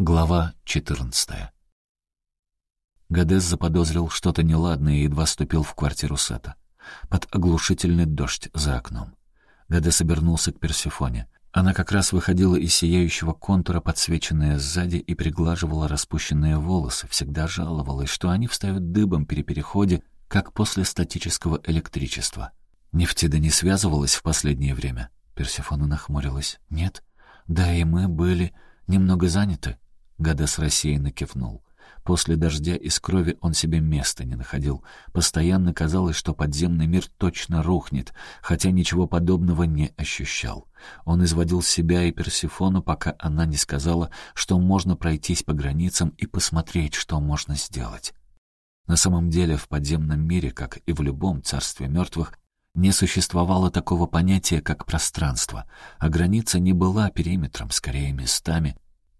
Глава 14 Гадес заподозрил что-то неладное и едва ступил в квартиру Сета. Под оглушительный дождь за окном. Гадес обернулся к Персифоне. Она как раз выходила из сияющего контура, подсвеченная сзади, и приглаживала распущенные волосы, всегда жаловалась, что они встают дыбом при переходе, как после статического электричества. Нефтида не связывалась в последнее время. Персифона нахмурилась. «Нет. Да и мы были немного заняты». Гадес рассеянно кивнул. После дождя из крови он себе места не находил. Постоянно казалось, что подземный мир точно рухнет, хотя ничего подобного не ощущал. Он изводил себя и Персифону, пока она не сказала, что можно пройтись по границам и посмотреть, что можно сделать. На самом деле в подземном мире, как и в любом царстве мертвых, не существовало такого понятия, как пространство, а граница не была периметром, скорее местами,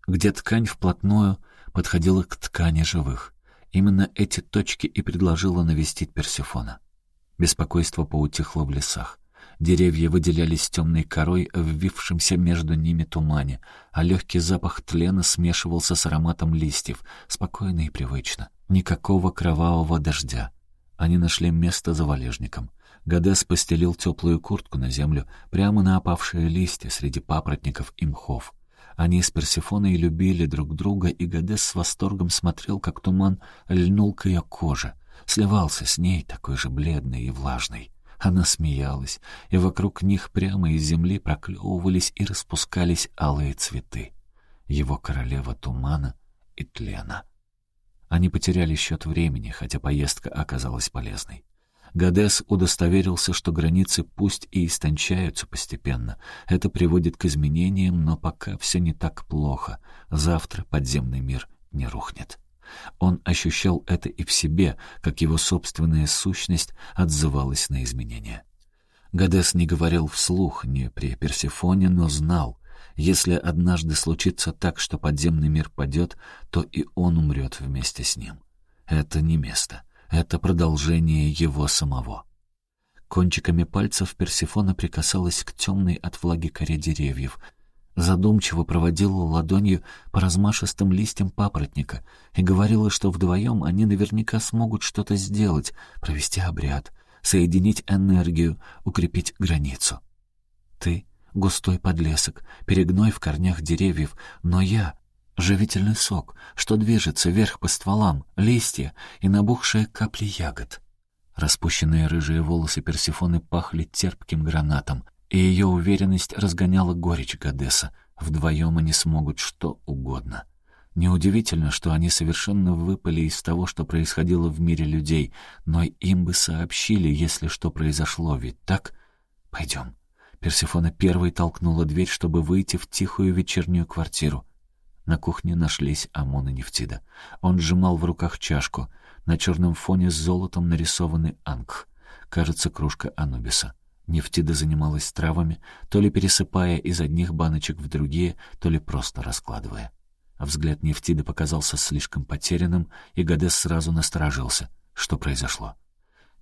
где ткань вплотную подходила к ткани живых. Именно эти точки и предложила навестить Персифона. Беспокойство поутихло в лесах. Деревья выделялись темной корой, ввившимся между ними тумане, а легкий запах тлена смешивался с ароматом листьев, спокойно и привычно. Никакого кровавого дождя. Они нашли место за валежником. Гадес постелил теплую куртку на землю, прямо на опавшие листья среди папоротников и мхов. Они с Персифоной любили друг друга, и Гадес с восторгом смотрел, как туман льнул к ее коже, сливался с ней, такой же бледный и влажный. Она смеялась, и вокруг них прямо из земли проклевывались и распускались алые цветы. Его королева тумана и тлена. Они потеряли счет времени, хотя поездка оказалась полезной. Гадес удостоверился, что границы пусть и истончаются постепенно. Это приводит к изменениям, но пока все не так плохо. Завтра подземный мир не рухнет. Он ощущал это и в себе, как его собственная сущность отзывалась на изменения. Гадес не говорил вслух ни при Персифоне, но знал, если однажды случится так, что подземный мир падет, то и он умрет вместе с ним. Это не место. Это продолжение его самого. Кончиками пальцев Персифона прикасалась к темной от влаги коре деревьев, задумчиво проводила ладонью по размашистым листьям папоротника и говорила, что вдвоем они наверняка смогут что-то сделать, провести обряд, соединить энергию, укрепить границу. Ты — густой подлесок, перегной в корнях деревьев, но я живительный сок, что движется вверх по стволам, листья и набухшие капли ягод. Распущенные рыжие волосы Персифоны пахли терпким гранатом, и ее уверенность разгоняла горечь Гадеса. Вдвоем они смогут что угодно. Неудивительно, что они совершенно выпали из того, что происходило в мире людей, но им бы сообщили, если что произошло, ведь так? Пойдем. Персифона первой толкнула дверь, чтобы выйти в тихую вечернюю квартиру. На кухне нашлись Амон и Нефтида. Он сжимал в руках чашку. На черном фоне с золотом нарисованный ангх. Кажется, кружка Анубиса. Нефтида занималась травами, то ли пересыпая из одних баночек в другие, то ли просто раскладывая. Взгляд Нефтиды показался слишком потерянным, и Гадес сразу насторожился. Что произошло?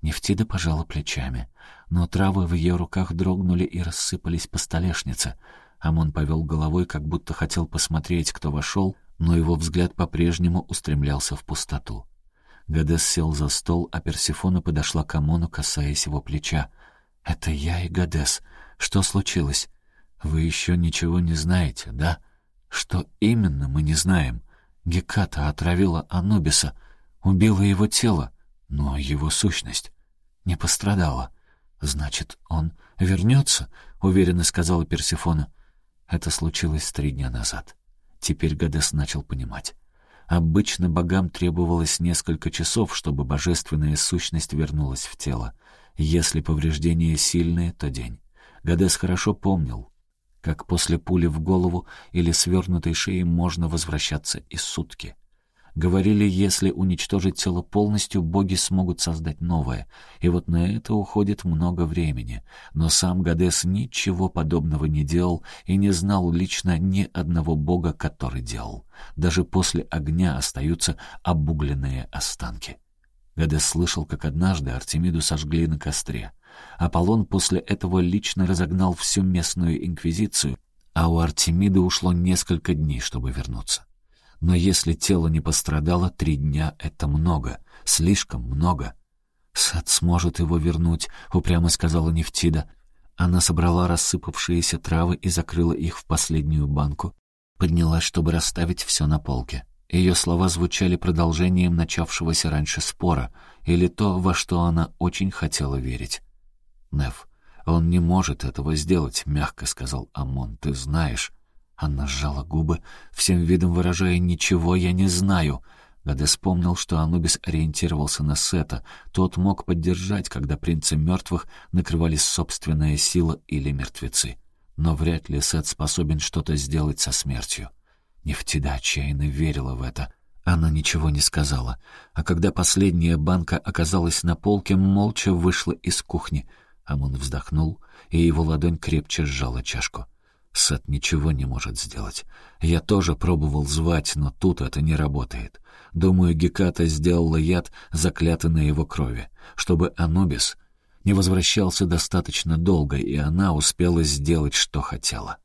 Нефтида пожала плечами, но травы в ее руках дрогнули и рассыпались по столешнице — Амон повел головой, как будто хотел посмотреть, кто вошел, но его взгляд по-прежнему устремлялся в пустоту. Гадес сел за стол, а Персифона подошла к Амону, касаясь его плеча. «Это я и Гадес. Что случилось? Вы еще ничего не знаете, да? Что именно, мы не знаем. Геката отравила Анубиса, убила его тело, но его сущность не пострадала. Значит, он вернется?» — уверенно сказала Персифона. Это случилось три дня назад. Теперь Гадес начал понимать. Обычно богам требовалось несколько часов, чтобы божественная сущность вернулась в тело. Если повреждения сильные, то день. Гадес хорошо помнил, как после пули в голову или свернутой шеи можно возвращаться и сутки. Говорили, если уничтожить тело полностью, боги смогут создать новое. И вот на это уходит много времени. Но сам Гадес ничего подобного не делал и не знал лично ни одного бога, который делал. Даже после огня остаются обугленные останки. Гадес слышал, как однажды Артемиду сожгли на костре. Аполлон после этого лично разогнал всю местную инквизицию, а у Артемиды ушло несколько дней, чтобы вернуться. Но если тело не пострадало, три дня — это много, слишком много. «Сет сможет его вернуть», — упрямо сказала Нефтида. Она собрала рассыпавшиеся травы и закрыла их в последнюю банку. Поднялась, чтобы расставить все на полке. Ее слова звучали продолжением начавшегося раньше спора, или то, во что она очень хотела верить. «Неф, он не может этого сделать», — мягко сказал Амон, — «ты знаешь». Анна сжала губы, всем видом выражая «ничего я не знаю». Гаде вспомнил, что Анубис ориентировался на Сета. Тот мог поддержать, когда принца мертвых накрывались собственная сила или мертвецы. Но вряд ли Сет способен что-то сделать со смертью. Нефтида отчаянно верила в это. Она ничего не сказала. А когда последняя банка оказалась на полке, молча вышла из кухни. Амон вздохнул, и его ладонь крепче сжала чашку. Сет ничего не может сделать. Я тоже пробовал звать, но тут это не работает. Думаю, Геката сделала яд, заклятый на его крови, чтобы Анубис не возвращался достаточно долго, и она успела сделать, что хотела.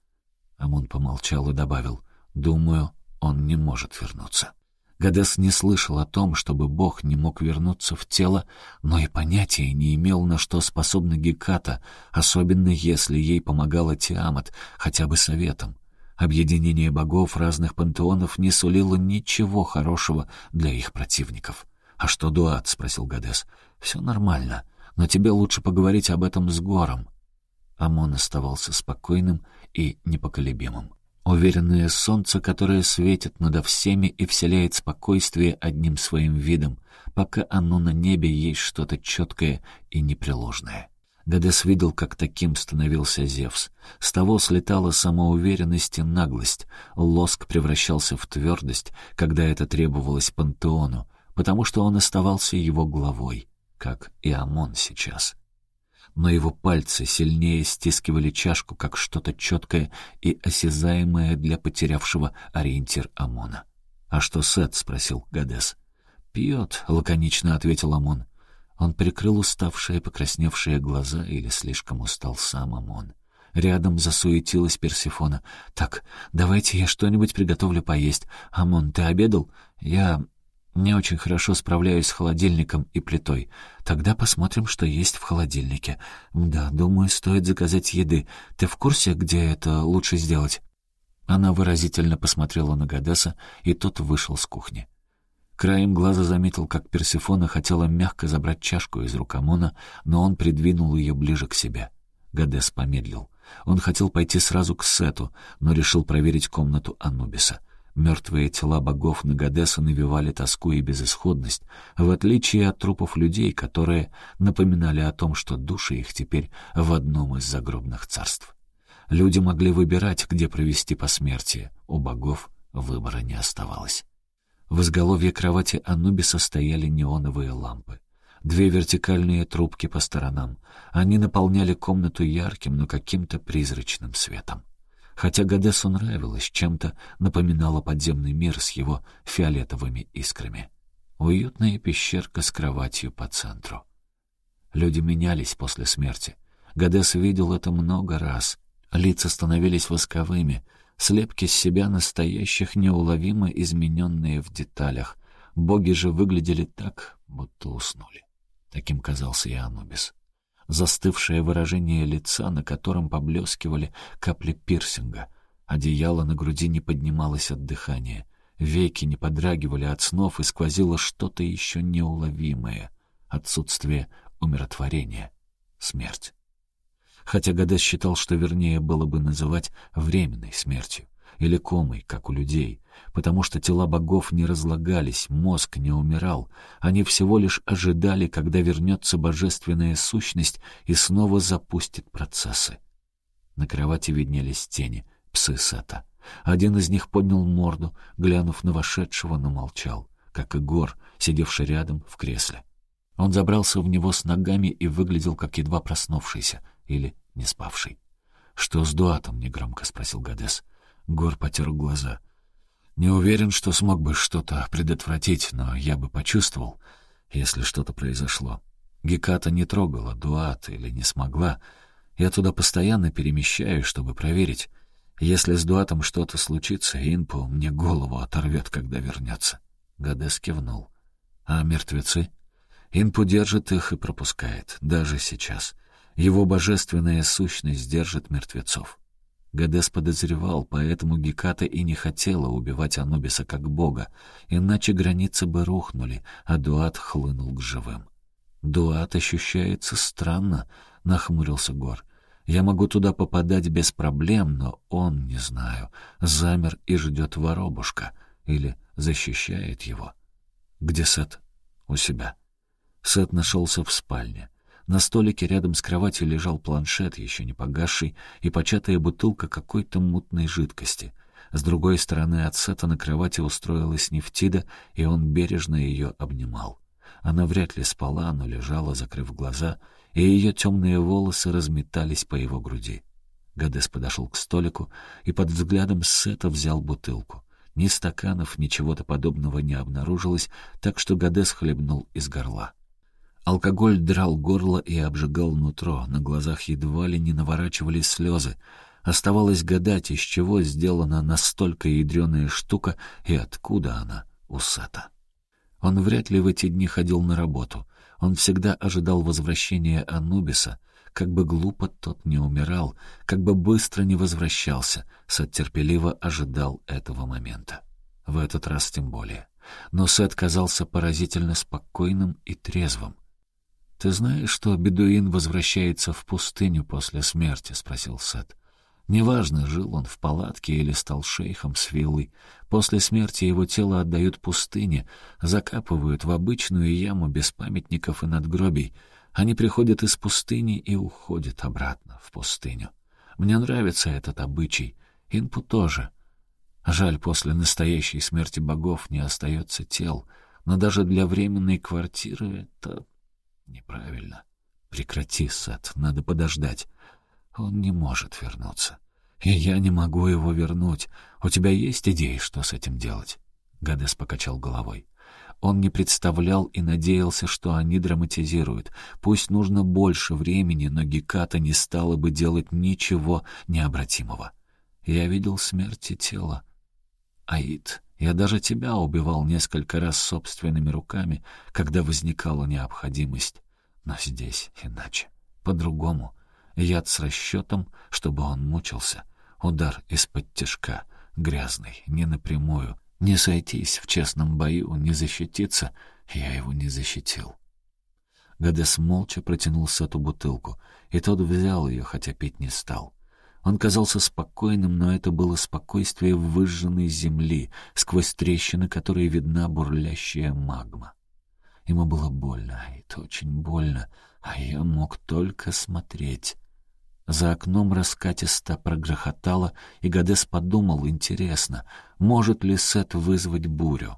Амон помолчал и добавил, «Думаю, он не может вернуться». Гадес не слышал о том, чтобы Бог не мог вернуться в тело, но и понятия не имел, на что способна Геката, особенно если ей помогала Тиамат, хотя бы советом. Объединение богов разных пантеонов не сулило ничего хорошего для их противников. «А что Дуат?» — спросил Гадес. «Все нормально, но тебе лучше поговорить об этом с Гором». Амон оставался спокойным и непоколебимым. Уверенное солнце, которое светит над всеми и вселяет спокойствие одним своим видом, пока оно на небе есть что-то четкое и непреложное. Гадес видел, как таким становился Зевс. С того слетала самоуверенность и наглость. Лоск превращался в твердость, когда это требовалось пантеону, потому что он оставался его главой, как и Амон сейчас но его пальцы сильнее стискивали чашку, как что-то четкое и осязаемое для потерявшего ориентир Амона. «А что Сет?» — спросил Гадес. «Пьет», — лаконично ответил Амон. Он прикрыл уставшие, покрасневшие глаза или слишком устал сам Амон. Рядом засуетилась Персифона. «Так, давайте я что-нибудь приготовлю поесть. Амон, ты обедал? Я... Не очень хорошо справляюсь с холодильником и плитой. Тогда посмотрим, что есть в холодильнике. Да, думаю, стоит заказать еды. Ты в курсе, где это лучше сделать?» Она выразительно посмотрела на Гадеса, и тот вышел с кухни. Краем глаза заметил, как Персифона хотела мягко забрать чашку из рук Амона, но он придвинул ее ближе к себе. Гадес помедлил. Он хотел пойти сразу к Сету, но решил проверить комнату Анубиса — Мертвые тела богов Нагадеса навевали тоску и безысходность, в отличие от трупов людей, которые напоминали о том, что души их теперь в одном из загробных царств. Люди могли выбирать, где провести посмертие, у богов выбора не оставалось. В изголовье кровати Анубиса стояли неоновые лампы. Две вертикальные трубки по сторонам. Они наполняли комнату ярким, но каким-то призрачным светом. Хотя Гадесу нравилось, чем-то напоминало подземный мир с его фиолетовыми искрами. Уютная пещерка с кроватью по центру. Люди менялись после смерти. Гадес видел это много раз. Лица становились восковыми, слепки с себя настоящих неуловимо измененные в деталях. Боги же выглядели так, будто уснули. Таким казался и Анубис застывшее выражение лица, на котором поблескивали капли пирсинга. Одеяло на груди не поднималось от дыхания. Веки не подрагивали от снов, и сквозило что-то еще неуловимое. Отсутствие умиротворения. Смерть. Хотя Гадес считал, что вернее было бы называть временной смертью или комой, как у людей, потому что тела богов не разлагались, мозг не умирал, они всего лишь ожидали, когда вернется божественная сущность и снова запустит процессы. На кровати виднелись тени, псы Сета. Один из них поднял морду, глянув на вошедшего, но молчал, как и Гор, сидевший рядом в кресле. Он забрался в него с ногами и выглядел как едва проснувшийся или не спавший. «Что с Дуатом?» — негромко спросил Гадес. Гор потер глаза. «Не уверен, что смог бы что-то предотвратить, но я бы почувствовал, если что-то произошло. Геката не трогала Дуат или не смогла. Я туда постоянно перемещаюсь, чтобы проверить. Если с Дуатом что-то случится, Инпу мне голову оторвет, когда вернется. Гадес кивнул. А мертвецы? Инпу держит их и пропускает, даже сейчас. Его божественная сущность держит мертвецов. Гадес подозревал, поэтому Геката и не хотела убивать Анубиса как бога, иначе границы бы рухнули, а Дуат хлынул к живым. «Дуат ощущается странно», — нахмурился Гор. «Я могу туда попадать без проблем, но он, не знаю, замер и ждет воробушка или защищает его». «Где Сет?» «У себя». Сет нашелся в спальне. На столике рядом с кроватью лежал планшет, еще не погасший, и початая бутылка какой-то мутной жидкости. С другой стороны от Сета на кровати устроилась Нефтида, и он бережно ее обнимал. Она вряд ли спала, но лежала, закрыв глаза, и ее темные волосы разметались по его груди. Гадес подошел к столику и под взглядом Сета взял бутылку. Ни стаканов, ни чего-то подобного не обнаружилось, так что Гадес хлебнул из горла. Алкоголь драл горло и обжигал нутро, на глазах едва ли не наворачивались слезы. Оставалось гадать, из чего сделана настолько ядреная штука и откуда она у Сета. Он вряд ли в эти дни ходил на работу. Он всегда ожидал возвращения Анубиса. Как бы глупо тот не умирал, как бы быстро не возвращался, Сет терпеливо ожидал этого момента. В этот раз тем более. Но Сет казался поразительно спокойным и трезвым. «Ты знаешь, что бедуин возвращается в пустыню после смерти?» — спросил Сет. Неважно, жил он в палатке или стал шейхом с виллой. После смерти его тело отдают пустыне, закапывают в обычную яму без памятников и надгробий. Они приходят из пустыни и уходят обратно в пустыню. Мне нравится этот обычай. Инпу тоже. Жаль, после настоящей смерти богов не остается тел, но даже для временной квартиры это неправильно. Прекрати, Сет, надо подождать. Он не может вернуться. И я не могу его вернуть. У тебя есть идеи, что с этим делать?» Гадес покачал головой. Он не представлял и надеялся, что они драматизируют. Пусть нужно больше времени, но Геката не стала бы делать ничего необратимого. Я видел смерти тела. Аид, я даже тебя убивал несколько раз собственными руками, когда возникала необходимость. Но здесь иначе, по-другому. Яд с расчетом, чтобы он мучился. Удар из-под тяжка, грязный, не напрямую. Не сойтись в честном бою, не защититься. Я его не защитил. Гадес молча протянул Сету бутылку, и тот взял ее, хотя пить не стал. Он казался спокойным, но это было спокойствие выжженной земли, сквозь трещины, которые видна бурлящая магма. Ему было больно, и это очень больно, а я мог только смотреть. За окном раскатисто прогрохотало, и Гадес подумал, интересно, может ли Сет вызвать бурю.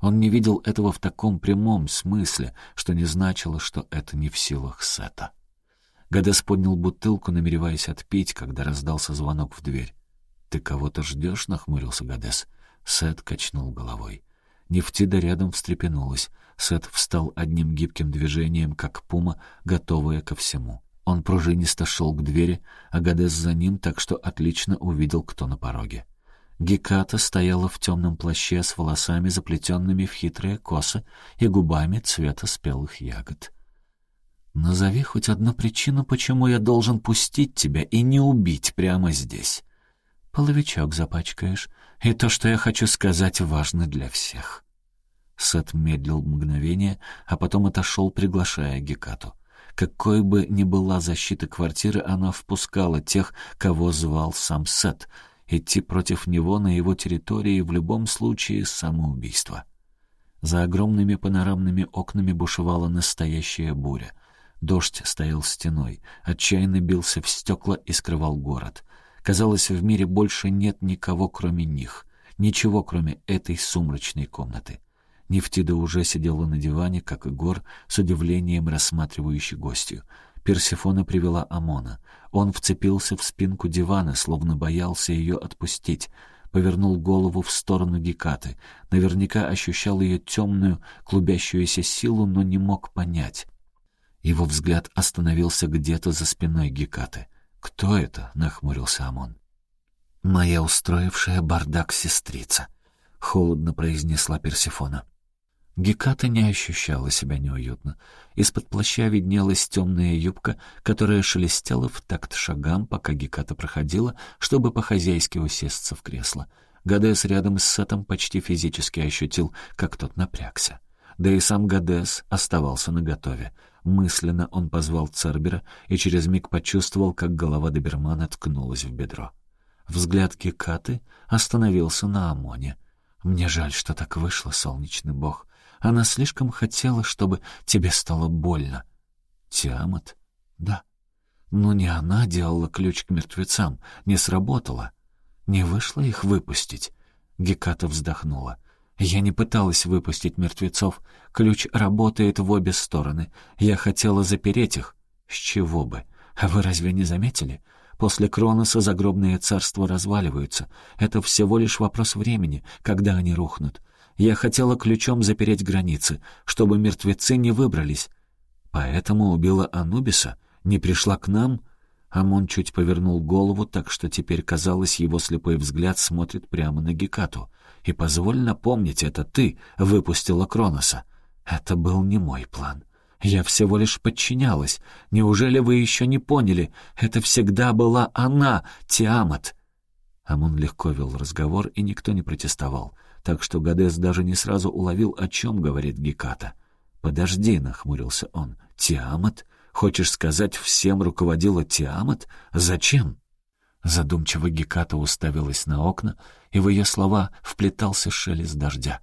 Он не видел этого в таком прямом смысле, что не значило, что это не в силах Сета. Гадес поднял бутылку, намереваясь отпить, когда раздался звонок в дверь. «Ты кого-то ждешь?» — нахмурился Гадес. Сет качнул головой. Нефтида рядом встрепенулась. Сет встал одним гибким движением, как пума, готовая ко всему. Он пружинисто шел к двери, а Гадес за ним, так что отлично увидел, кто на пороге. Геката стояла в темном плаще с волосами, заплетенными в хитрые косы и губами цвета спелых ягод. «Назови хоть одну причину, почему я должен пустить тебя и не убить прямо здесь. Половичок запачкаешь, и то, что я хочу сказать, важно для всех». Сет медлил мгновение, а потом отошел, приглашая Гекату. Какой бы ни была защита квартиры, она впускала тех, кого звал сам Сет. Идти против него на его территории в любом случае самоубийство. За огромными панорамными окнами бушевала настоящая буря. Дождь стоял стеной, отчаянно бился в стекла и скрывал город. Казалось, в мире больше нет никого, кроме них. Ничего, кроме этой сумрачной комнаты. Нефтида уже сидела на диване, как и Гор, с удивлением рассматривающий гостью. Персифона привела Амона. Он вцепился в спинку дивана, словно боялся ее отпустить. Повернул голову в сторону Гекаты. Наверняка ощущал ее темную, клубящуюся силу, но не мог понять. Его взгляд остановился где-то за спиной Гекаты. «Кто это?» — нахмурился Амон. «Моя устроившая бардак сестрица», — холодно произнесла Персифона. Геката не ощущала себя неуютно. Из-под плаща виднелась темная юбка, которая шелестела в такт шагам, пока Геката проходила, чтобы по-хозяйски усесться в кресло. Гадес рядом с Сетом почти физически ощутил, как тот напрягся. Да и сам Гадес оставался наготове. Мысленно он позвал Цербера и через миг почувствовал, как голова добермана ткнулась в бедро. Взгляд Гекаты остановился на Амоне. «Мне жаль, что так вышло, солнечный бог. Она слишком хотела, чтобы тебе стало больно». «Тиамат?» «Да». Но не она делала ключ к мертвецам, не сработала. Не вышло их выпустить. Геката вздохнула. Я не пыталась выпустить мертвецов. Ключ работает в обе стороны. Я хотела запереть их. С чего бы? А вы разве не заметили? После Кроноса загробные царства разваливаются. Это всего лишь вопрос времени, когда они рухнут. Я хотела ключом запереть границы, чтобы мертвецы не выбрались. Поэтому убила Анубиса, не пришла к нам. Амон чуть повернул голову, так что теперь, казалось, его слепой взгляд смотрит прямо на Гекату. «И позволь напомнить, это ты выпустила Кроноса. Это был не мой план. Я всего лишь подчинялась. Неужели вы еще не поняли? Это всегда была она, Тиамат!» Амон легко вел разговор, и никто не протестовал так что Гадес даже не сразу уловил, о чем говорит Геката. «Подожди», — нахмурился он, — «Тиамат? Хочешь сказать, всем руководила Тиамат? Зачем?» Задумчиво Геката уставилась на окна, и в ее слова вплетался шелест дождя.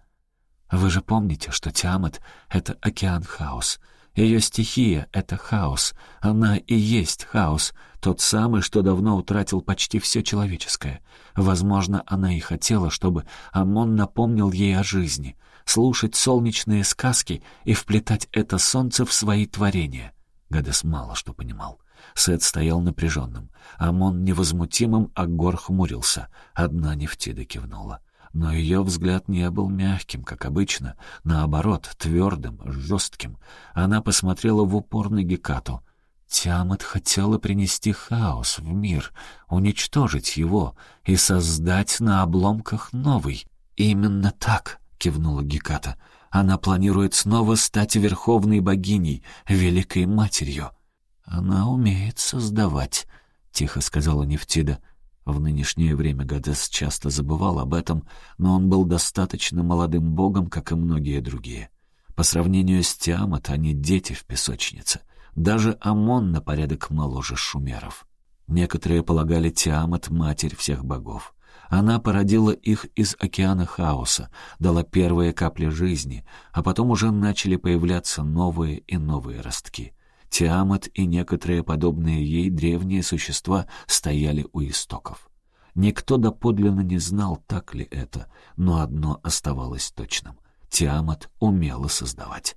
«Вы же помните, что Тиамат — это океан хаос, ее стихия — это хаос. Она и есть хаос, тот самый, что давно утратил почти все человеческое. Возможно, она и хотела, чтобы Амон напомнил ей о жизни, слушать солнечные сказки и вплетать это солнце в свои творения. Гадес мало что понимал. Сет стоял напряженным. Амон невозмутимым, а Гор хмурился. Одна нефтида кивнула но ее взгляд не был мягким, как обычно, наоборот, твердым, жестким. Она посмотрела в упор на Гекату. Тиамат хотела принести хаос в мир, уничтожить его и создать на обломках новый. «Именно так», — кивнула Геката. «Она планирует снова стать верховной богиней, великой матерью». «Она умеет создавать», — тихо сказала Нефтида. В нынешнее время Гадес часто забывал об этом, но он был достаточно молодым богом, как и многие другие. По сравнению с Тиамат они дети в песочнице. Даже Амон на порядок моложе шумеров. Некоторые полагали Тиамат — матерь всех богов. Она породила их из океана хаоса, дала первые капли жизни, а потом уже начали появляться новые и новые ростки — Тиамат и некоторые подобные ей древние существа стояли у истоков. Никто доподлинно не знал, так ли это, но одно оставалось точным. Тиамат умела создавать.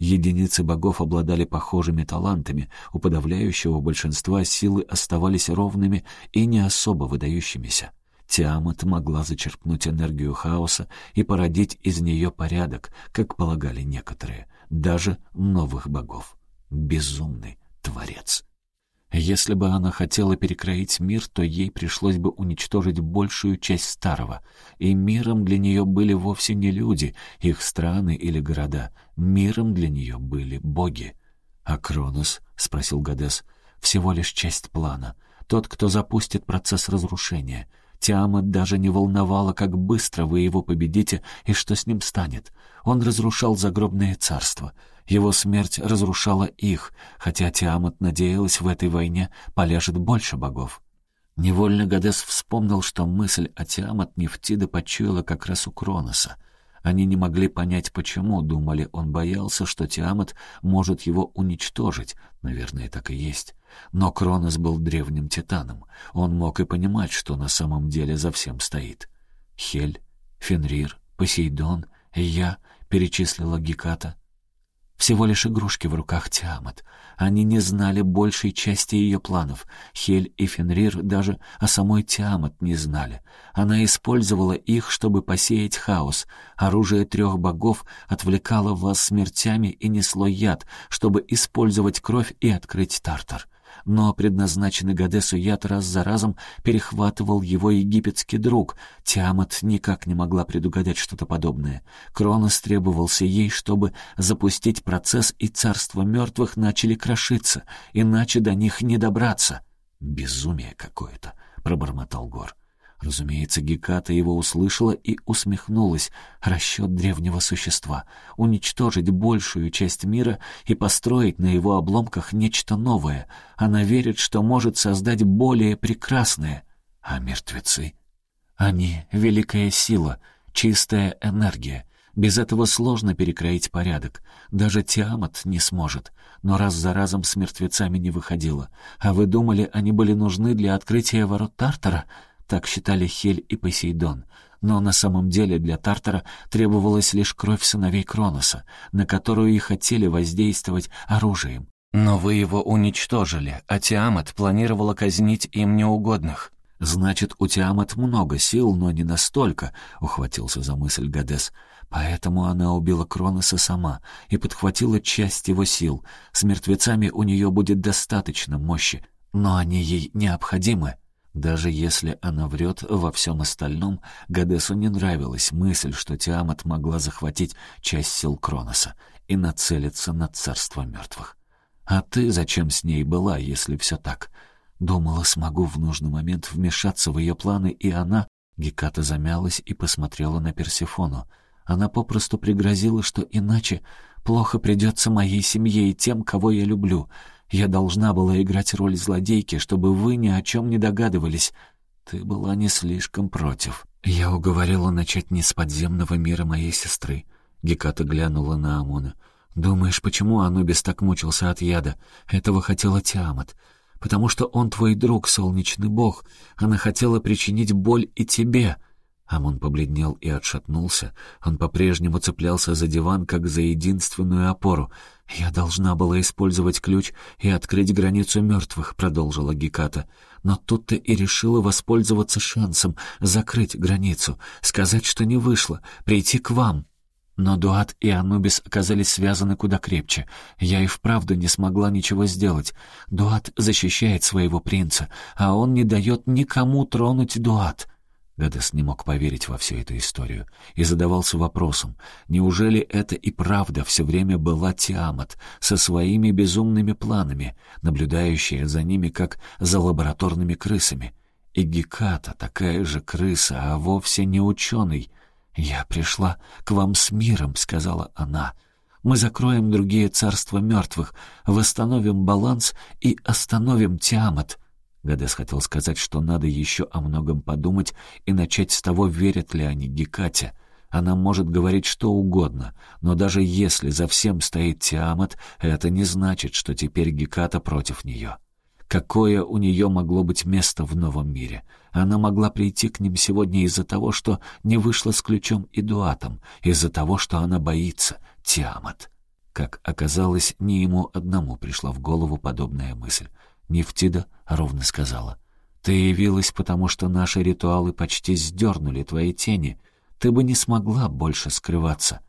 Единицы богов обладали похожими талантами, у подавляющего большинства силы оставались ровными и не особо выдающимися. Тиамат могла зачерпнуть энергию хаоса и породить из нее порядок, как полагали некоторые, даже новых богов безумный творец. Если бы она хотела перекроить мир, то ей пришлось бы уничтожить большую часть старого, и миром для нее были вовсе не люди, их страны или города, миром для нее были боги. «А Кронос?» — спросил Гадес. «Всего лишь часть плана. Тот, кто запустит процесс разрушения. Тиамат даже не волновала, как быстро вы его победите и что с ним станет. Он разрушал загробное царство». Его смерть разрушала их, хотя Тиамат надеялась, в этой войне полежит больше богов. Невольно Гадес вспомнил, что мысль о Тиамат Нефтида почуяла как раз у Кроноса. Они не могли понять, почему, думали, он боялся, что Тиамат может его уничтожить. Наверное, так и есть. Но Кронос был древним титаном. Он мог и понимать, что на самом деле за всем стоит. Хель, Фенрир, Посейдон, я, перечислила Геката — всего лишь игрушки в руках Тиамат. Они не знали большей части ее планов. Хель и Фенрир даже о самой Тиамат не знали. Она использовала их, чтобы посеять хаос. Оружие трех богов отвлекало вас смертями и несло яд, чтобы использовать кровь и открыть Тартар. Но предназначенный Гадесу яд раз за разом перехватывал его египетский друг. Тиамат никак не могла предугадать что-то подобное. Кронос требовался ей, чтобы запустить процесс, и царства мертвых начали крошиться, иначе до них не добраться. «Безумие какое-то», — пробормотал Гор. Разумеется, Геката его услышала и усмехнулась. Расчет древнего существа — уничтожить большую часть мира и построить на его обломках нечто новое. Она верит, что может создать более прекрасное. А мертвецы? Они — великая сила, чистая энергия. Без этого сложно перекроить порядок. Даже Тиамат не сможет. Но раз за разом с мертвецами не выходило. А вы думали, они были нужны для открытия ворот Тартара? Так считали Хель и Посейдон. Но на самом деле для Тартара требовалась лишь кровь сыновей Кроноса, на которую и хотели воздействовать оружием. Но вы его уничтожили, а Тиамат планировала казнить им неугодных. «Значит, у Тиамат много сил, но не настолько», — ухватился за мысль Гадес. «Поэтому она убила Кроноса сама и подхватила часть его сил. С мертвецами у нее будет достаточно мощи, но они ей необходимы». Даже если она врет во всем остальном, Гадесу не нравилась мысль, что Тиамат могла захватить часть сил Кроноса и нацелиться на царство мертвых. «А ты зачем с ней была, если все так?» Думала, смогу в нужный момент вмешаться в ее планы, и она... Геката замялась и посмотрела на Персифону. Она попросту пригрозила, что иначе плохо придется моей семье и тем, кого я люблю — я должна была играть роль злодейки, чтобы вы ни о чем не догадывались. Ты была не слишком против. Я уговорила начать не с подземного мира моей сестры. Геката глянула на Амона. «Думаешь, почему Анубис так мучился от яда? Этого хотела Тиамат. Потому что он твой друг, солнечный бог. Она хотела причинить боль и тебе. Амон побледнел и отшатнулся. Он по-прежнему цеплялся за диван, как за единственную опору. «Я должна была использовать ключ и открыть границу мертвых», — продолжила Геката. «Но тут ты и решила воспользоваться шансом, закрыть границу, сказать, что не вышло, прийти к вам». Но Дуат и Анубис оказались связаны куда крепче. Я и вправду не смогла ничего сделать. Дуат защищает своего принца, а он не дает никому тронуть Дуат. Гадес не мог поверить во всю эту историю и задавался вопросом, неужели это и правда все время была Тиамат со своими безумными планами, наблюдающая за ними как за лабораторными крысами? И Геката такая же крыса, а вовсе не ученый. «Я пришла к вам с миром», — сказала она. «Мы закроем другие царства мертвых, восстановим баланс и остановим Тиамат». Гадес хотел сказать, что надо еще о многом подумать и начать с того, верят ли они Гекате. Она может говорить что угодно, но даже если за всем стоит Тиамат, это не значит, что теперь Геката против нее. Какое у нее могло быть место в новом мире? Она могла прийти к ним сегодня из-за того, что не вышла с ключом и дуатом, из-за того, что она боится Тиамат. Как оказалось, не ему одному пришла в голову подобная мысль. Нефтида ровно сказала. «Ты явилась, потому что наши ритуалы почти сдернули твои тени. Ты бы не смогла больше скрываться».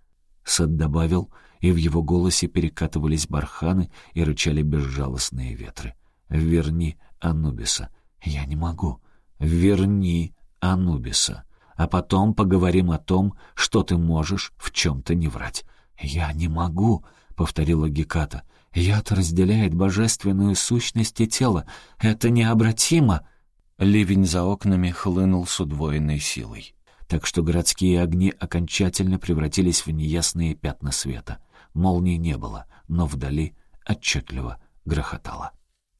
Сад добавил, и в его голосе перекатывались барханы и рычали безжалостные ветры. «Верни Анубиса». «Я не могу». «Верни Анубиса. А потом поговорим о том, что ты можешь в чем-то не врать». «Я не могу», — повторила Геката. Яд разделяет божественную сущность и тело. Это необратимо!» Ливень за окнами хлынул с удвоенной силой. Так что городские огни окончательно превратились в неясные пятна света. Молнии не было, но вдали отчетливо грохотало.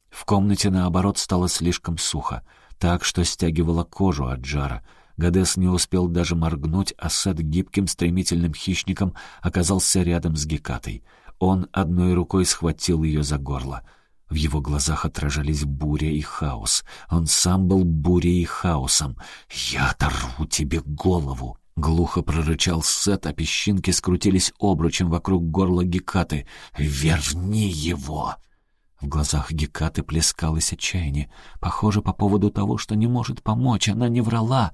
В комнате, наоборот, стало слишком сухо, так что стягивало кожу от жара. Гадес не успел даже моргнуть, а Сет гибким стремительным хищником оказался рядом с Гекатой — он одной рукой схватил ее за горло. В его глазах отражались буря и хаос. Он сам был бурей и хаосом. «Я оторву тебе голову!» Глухо прорычал Сет, а песчинки скрутились обручем вокруг горла Гекаты. «Верни его!» В глазах Гекаты плескалось отчаяние. Похоже, по поводу того, что не может помочь, она не врала.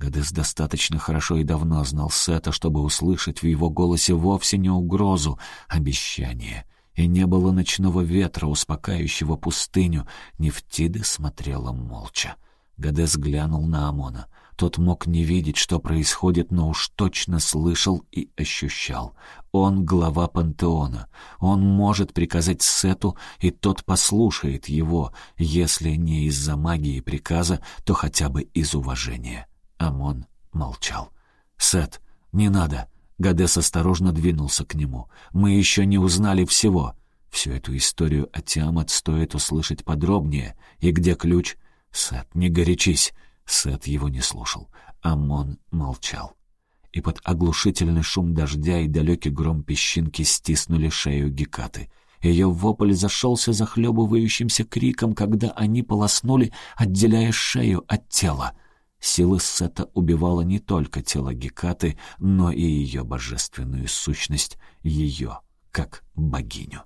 Гадес достаточно хорошо и давно знал Сета, чтобы услышать в его голосе вовсе не угрозу, обещание. и не было ночного ветра, успокаивающего пустыню. Нефтида смотрела молча. Гадес глянул на Амона. Тот мог не видеть, что происходит, но уж точно слышал и ощущал. Он глава пантеона. Он может приказать Сету, и тот послушает его, если не из-за магии приказа, то хотя бы из уважения. Амон молчал. «Сет, не надо!» Гадес осторожно двинулся к нему. «Мы еще не узнали всего. Всю эту историю о Тиамат стоит услышать подробнее. И где ключ?» «Сет, не горячись!» Сет его не слушал. Амон молчал. И под оглушительный шум дождя и далекий гром песчинки стиснули шею Гекаты. Ее вопль зашелся захлебывающимся криком, когда они полоснули, отделяя шею от тела. Сила Сета убивала не только тело Гекаты, но и ее божественную сущность, ее как богиню.